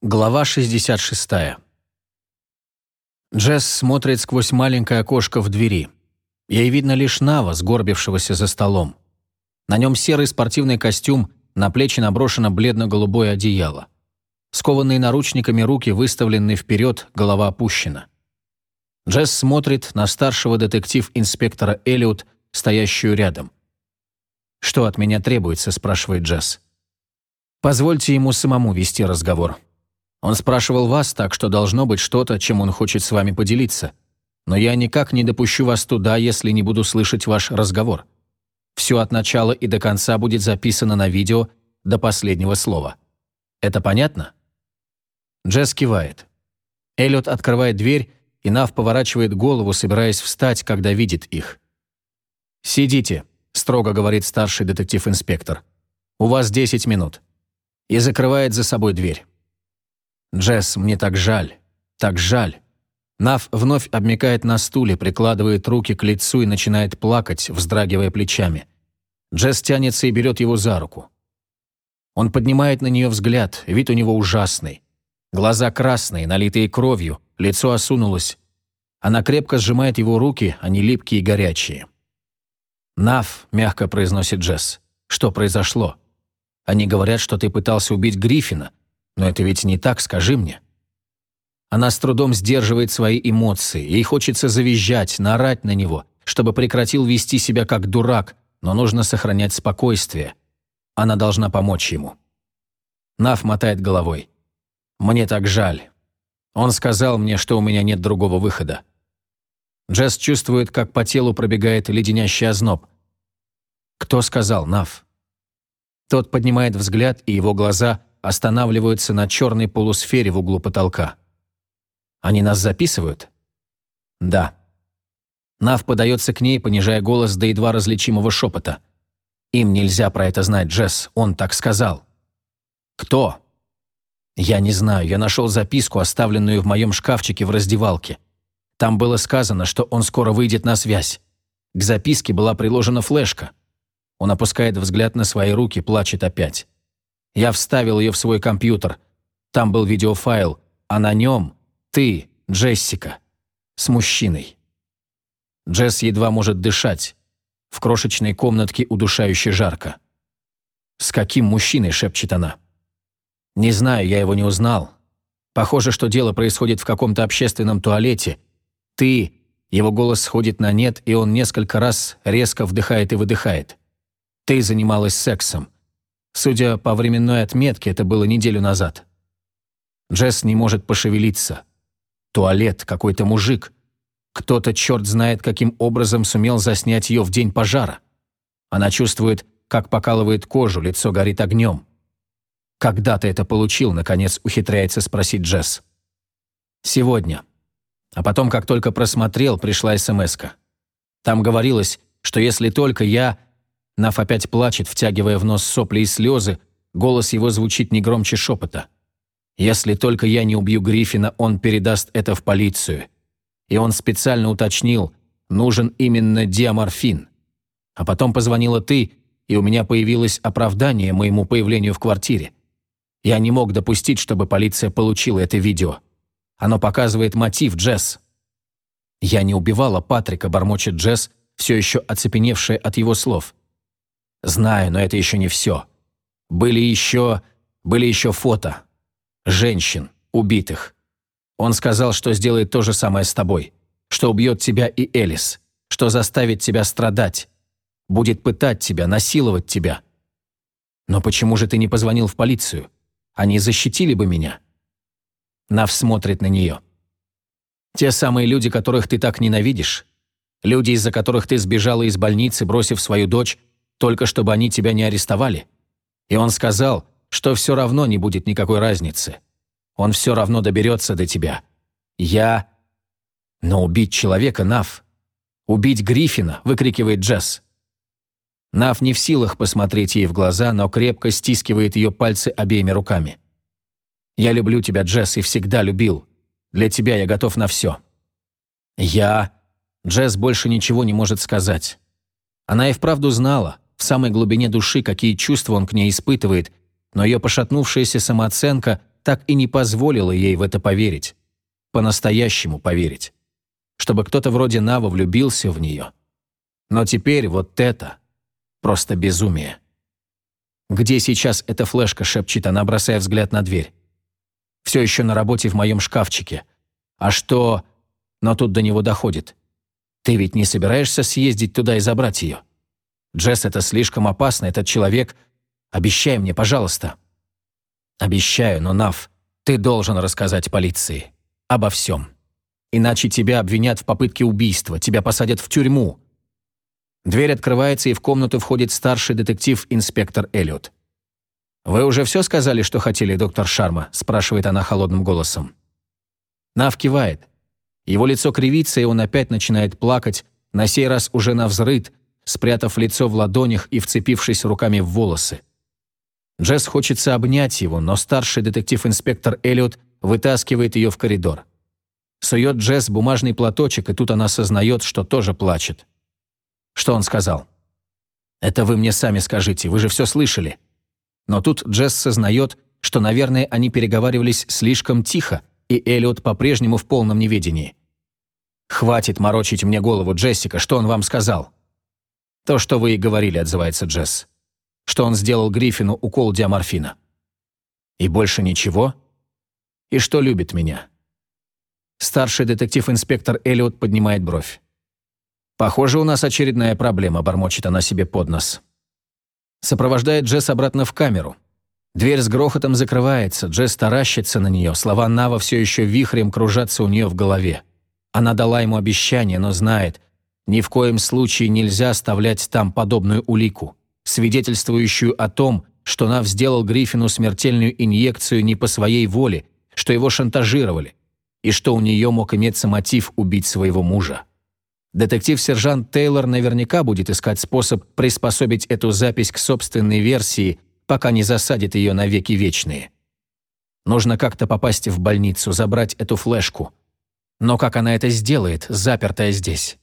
Глава 66. Джесс смотрит сквозь маленькое окошко в двери. Ей видно лишь Нава, сгорбившегося за столом. На нем серый спортивный костюм, на плечи наброшено бледно-голубое одеяло. Скованные наручниками руки выставлены вперед, голова опущена. Джесс смотрит на старшего детектив-инспектора Эллиот, стоящую рядом. «Что от меня требуется?» – спрашивает Джесс. «Позвольте ему самому вести разговор», он спрашивал вас, так что должно быть что-то, чем он хочет с вами поделиться. Но я никак не допущу вас туда, если не буду слышать ваш разговор. Все от начала и до конца будет записано на видео до последнего слова. Это понятно?» Джесс кивает. Эллиот открывает дверь, и Нав поворачивает голову, собираясь встать, когда видит их. «Сидите», — строго говорит старший детектив-инспектор. «У вас 10 минут». И закрывает за собой дверь. «Джесс, мне так жаль. Так жаль». Нав вновь обмякает на стуле, прикладывает руки к лицу и начинает плакать, вздрагивая плечами. Джесс тянется и берет его за руку. Он поднимает на нее взгляд, вид у него ужасный. Глаза красные, налитые кровью, лицо осунулось. Она крепко сжимает его руки, они липкие и горячие. «Нав», — мягко произносит Джесс, — «что произошло? Они говорят, что ты пытался убить Гриффина, но это ведь не так, скажи мне. Она с трудом сдерживает свои эмоции, ей хочется завизжать, наорать на него, чтобы прекратил вести себя как дурак, но нужно сохранять спокойствие. Она должна помочь ему. Нав мотает головой. «Мне так жаль. Он сказал мне, что у меня нет другого выхода». Джесс чувствует, как по телу пробегает леденящий озноб. «Кто сказал, Нав?» Тот поднимает взгляд, и его глаза останавливаются на черной полусфере в углу потолка. «Они нас записывают?» «Да». Нав подается к ней, понижая голос до едва различимого шепота. «Им нельзя про это знать, Джесс, он так сказал». «Кто?» «Я не знаю, я нашел записку, оставленную в моем шкафчике в раздевалке. Там было сказано, что он скоро выйдет на связь. К записке была приложена флешка. Он опускает взгляд на свои руки, плачет опять. Я вставил ее в свой компьютер. Там был видеофайл, а на нем ты, Джессика, с мужчиной. Джесс едва может дышать. В крошечной комнатке удушающе жарко. «С каким мужчиной?» – шепчет она. «Не знаю, я его не узнал. Похоже, что дело происходит в каком-то общественном туалете. Ты...» Его голос сходит на нет, и он несколько раз резко вдыхает и выдыхает. «Ты занималась сексом. Судя по временной отметке, это было неделю назад. Джесс не может пошевелиться. Туалет, какой-то мужик. Кто-то, черт знает, каким образом сумел заснять ее в день пожара. Она чувствует, как покалывает кожу, лицо горит огнем. «Когда ты это получил?» – наконец ухитряется спросить Джесс. «Сегодня. А потом, как только просмотрел, пришла смс -ка. Там говорилось, что если только я Нав опять плачет, втягивая в нос сопли и слезы, голос его звучит не громче шепота. «Если только я не убью Гриффина, он передаст это в полицию». И он специально уточнил, нужен именно диаморфин. А потом позвонила ты, и у меня появилось оправдание моему появлению в квартире. Я не мог допустить, чтобы полиция получила это видео. Оно показывает мотив, Джесс. «Я не убивала Патрика», — бормочет Джесс, все еще оцепеневшая от его слов. Знаю, но это еще не все. Были еще... были еще фото. Женщин, убитых. Он сказал, что сделает то же самое с тобой. Что убьет тебя и Элис. Что заставит тебя страдать. Будет пытать тебя, насиловать тебя. Но почему же ты не позвонил в полицию? Они защитили бы меня. Нав смотрит на нее. Те самые люди, которых ты так ненавидишь. Люди, из-за которых ты сбежала из больницы, бросив свою дочь, только чтобы они тебя не арестовали. И он сказал, что все равно не будет никакой разницы. Он все равно доберется до тебя. Я... Но убить человека, Нав. Убить Гриффина, выкрикивает Джесс. Нав не в силах посмотреть ей в глаза, но крепко стискивает ее пальцы обеими руками. «Я люблю тебя, Джесс, и всегда любил. Для тебя я готов на все». «Я...» Джесс больше ничего не может сказать. Она и вправду знала, в самой глубине души, какие чувства он к ней испытывает, но ее пошатнувшаяся самооценка так и не позволила ей в это поверить. По-настоящему поверить. Чтобы кто-то вроде Нава влюбился в нее. Но теперь вот это просто безумие. «Где сейчас эта флешка?» – шепчет она, бросая взгляд на дверь. «Все еще на работе в моем шкафчике. А что...» Но тут до него доходит. «Ты ведь не собираешься съездить туда и забрать ее?» «Джесс, это слишком опасно, этот человек...» Обещай мне, пожалуйста». «Обещаю, но, Нав, ты должен рассказать полиции. Обо всем. Иначе тебя обвинят в попытке убийства, тебя посадят в тюрьму». Дверь открывается, и в комнату входит старший детектив-инспектор Эллиот. «Вы уже все сказали, что хотели, доктор Шарма?» – спрашивает она холодным голосом. Нав кивает. Его лицо кривится, и он опять начинает плакать, на сей раз уже на взрыд, спрятав лицо в ладонях и вцепившись руками в волосы. Джесс хочется обнять его, но старший детектив-инспектор Эллиот вытаскивает ее в коридор. Сует Джесс бумажный платочек, и тут она осознает, что тоже плачет. Что он сказал? «Это вы мне сами скажите, вы же все слышали». Но тут Джесс сознает, что, наверное, они переговаривались слишком тихо, и Эллиот по-прежнему в полном неведении. «Хватит морочить мне голову, Джессика, что он вам сказал?» «То, что вы и говорили», — отзывается Джесс что он сделал Гриффину укол диаморфина. И больше ничего? И что любит меня? Старший детектив-инспектор Эллиот поднимает бровь. «Похоже, у нас очередная проблема», – бормочет она себе под нос. Сопровождает Джесс обратно в камеру. Дверь с грохотом закрывается, Джесс таращится на нее, слова Нава все еще вихрем кружатся у нее в голове. Она дала ему обещание, но знает, ни в коем случае нельзя оставлять там подобную улику свидетельствующую о том, что Нав сделал Гриффину смертельную инъекцию не по своей воле, что его шантажировали, и что у нее мог иметься мотив убить своего мужа. Детектив-сержант Тейлор наверняка будет искать способ приспособить эту запись к собственной версии, пока не засадит ее на веки вечные. Нужно как-то попасть в больницу, забрать эту флешку. Но как она это сделает, запертая здесь?